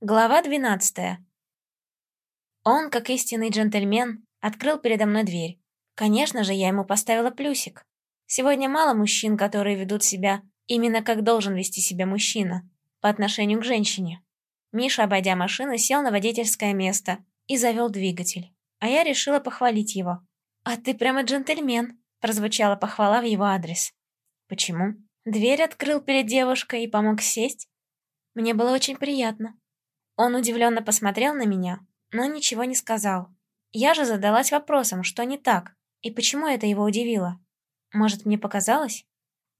Глава 12. Он, как истинный джентльмен, открыл передо мной дверь. Конечно же, я ему поставила плюсик. Сегодня мало мужчин, которые ведут себя именно как должен вести себя мужчина по отношению к женщине. Миша, обойдя машину, сел на водительское место и завел двигатель. А я решила похвалить его. «А ты прямо джентльмен», — прозвучала похвала в его адрес. «Почему?» Дверь открыл перед девушкой и помог сесть. Мне было очень приятно. Он удивленно посмотрел на меня, но ничего не сказал. Я же задалась вопросом, что не так, и почему это его удивило. Может, мне показалось?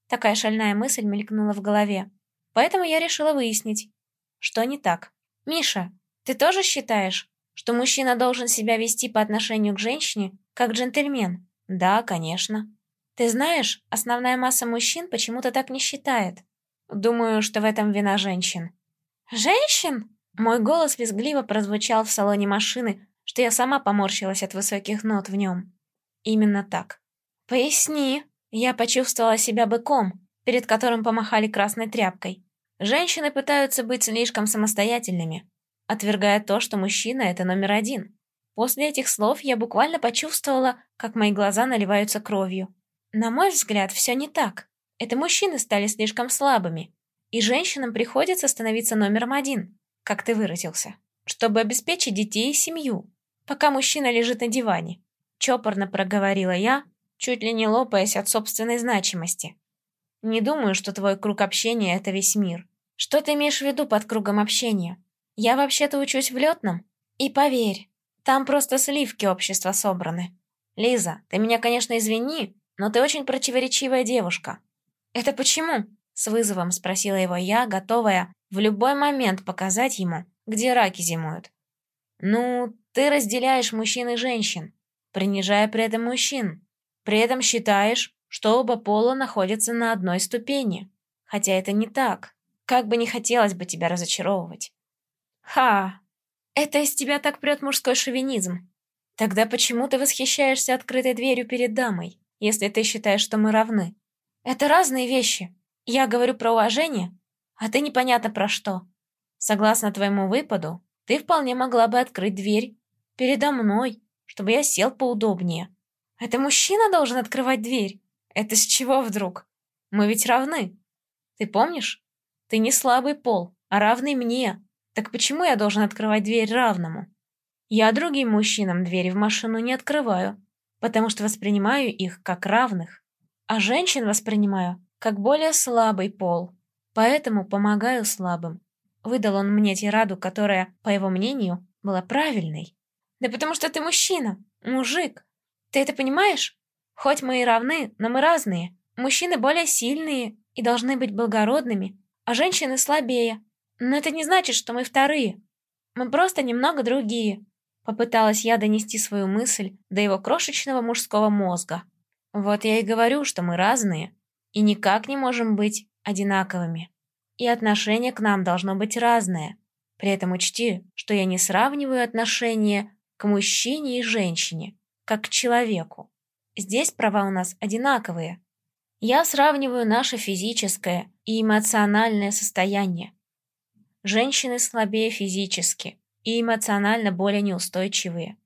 Такая шальная мысль мелькнула в голове. Поэтому я решила выяснить, что не так. «Миша, ты тоже считаешь, что мужчина должен себя вести по отношению к женщине, как джентльмен?» «Да, конечно». «Ты знаешь, основная масса мужчин почему-то так не считает. Думаю, что в этом вина женщин». «Женщин?» Мой голос визгливо прозвучал в салоне машины, что я сама поморщилась от высоких нот в нем. Именно так. «Поясни». Я почувствовала себя быком, перед которым помахали красной тряпкой. Женщины пытаются быть слишком самостоятельными, отвергая то, что мужчина — это номер один. После этих слов я буквально почувствовала, как мои глаза наливаются кровью. На мой взгляд, все не так. Это мужчины стали слишком слабыми, и женщинам приходится становиться номером один как ты выразился, чтобы обеспечить детей и семью, пока мужчина лежит на диване. Чопорно проговорила я, чуть ли не лопаясь от собственной значимости. Не думаю, что твой круг общения — это весь мир. Что ты имеешь в виду под кругом общения? Я вообще-то учусь в летном. И поверь, там просто сливки общества собраны. Лиза, ты меня, конечно, извини, но ты очень противоречивая девушка. Это почему? С вызовом спросила его я, готовая в любой момент показать ему, где раки зимуют. Ну, ты разделяешь мужчин и женщин, принижая при этом мужчин. При этом считаешь, что оба пола находятся на одной ступени. Хотя это не так. Как бы не хотелось бы тебя разочаровывать. Ха! Это из тебя так прет мужской шовинизм. Тогда почему ты восхищаешься открытой дверью перед дамой, если ты считаешь, что мы равны? Это разные вещи. Я говорю про уважение, а ты непонятно про что. Согласно твоему выпаду, ты вполне могла бы открыть дверь передо мной, чтобы я сел поудобнее. Это мужчина должен открывать дверь? Это с чего вдруг? Мы ведь равны. Ты помнишь? Ты не слабый пол, а равный мне. Так почему я должен открывать дверь равному? Я другим мужчинам двери в машину не открываю, потому что воспринимаю их как равных, а женщин воспринимаю как более слабый пол. Поэтому помогаю слабым. Выдал он мне тираду, которая, по его мнению, была правильной. Да потому что ты мужчина, мужик. Ты это понимаешь? Хоть мы и равны, но мы разные. Мужчины более сильные и должны быть благородными, а женщины слабее. Но это не значит, что мы вторые. Мы просто немного другие. Попыталась я донести свою мысль до его крошечного мужского мозга. Вот я и говорю, что мы разные и никак не можем быть одинаковыми. И отношение к нам должно быть разное. При этом учти, что я не сравниваю отношение к мужчине и женщине, как к человеку. Здесь права у нас одинаковые. Я сравниваю наше физическое и эмоциональное состояние. Женщины слабее физически и эмоционально более неустойчивые.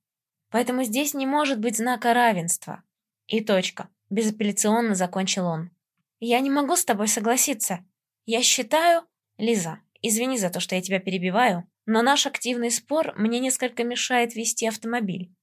Поэтому здесь не может быть знака равенства. И точка. Безапелляционно закончил он. «Я не могу с тобой согласиться. Я считаю...» «Лиза, извини за то, что я тебя перебиваю, но наш активный спор мне несколько мешает вести автомобиль.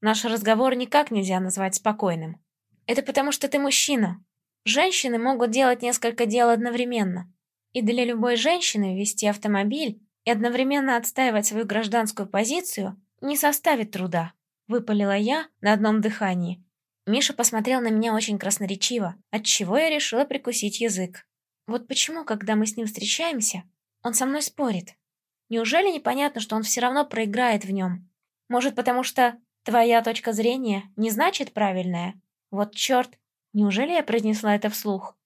Наш разговор никак нельзя назвать спокойным. Это потому, что ты мужчина. Женщины могут делать несколько дел одновременно. И для любой женщины вести автомобиль и одновременно отстаивать свою гражданскую позицию не составит труда», — выпалила я на одном дыхании, Миша посмотрел на меня очень красноречиво, отчего я решила прикусить язык. Вот почему, когда мы с ним встречаемся, он со мной спорит? Неужели непонятно, что он все равно проиграет в нем? Может, потому что твоя точка зрения не значит правильная? Вот черт, неужели я произнесла это вслух?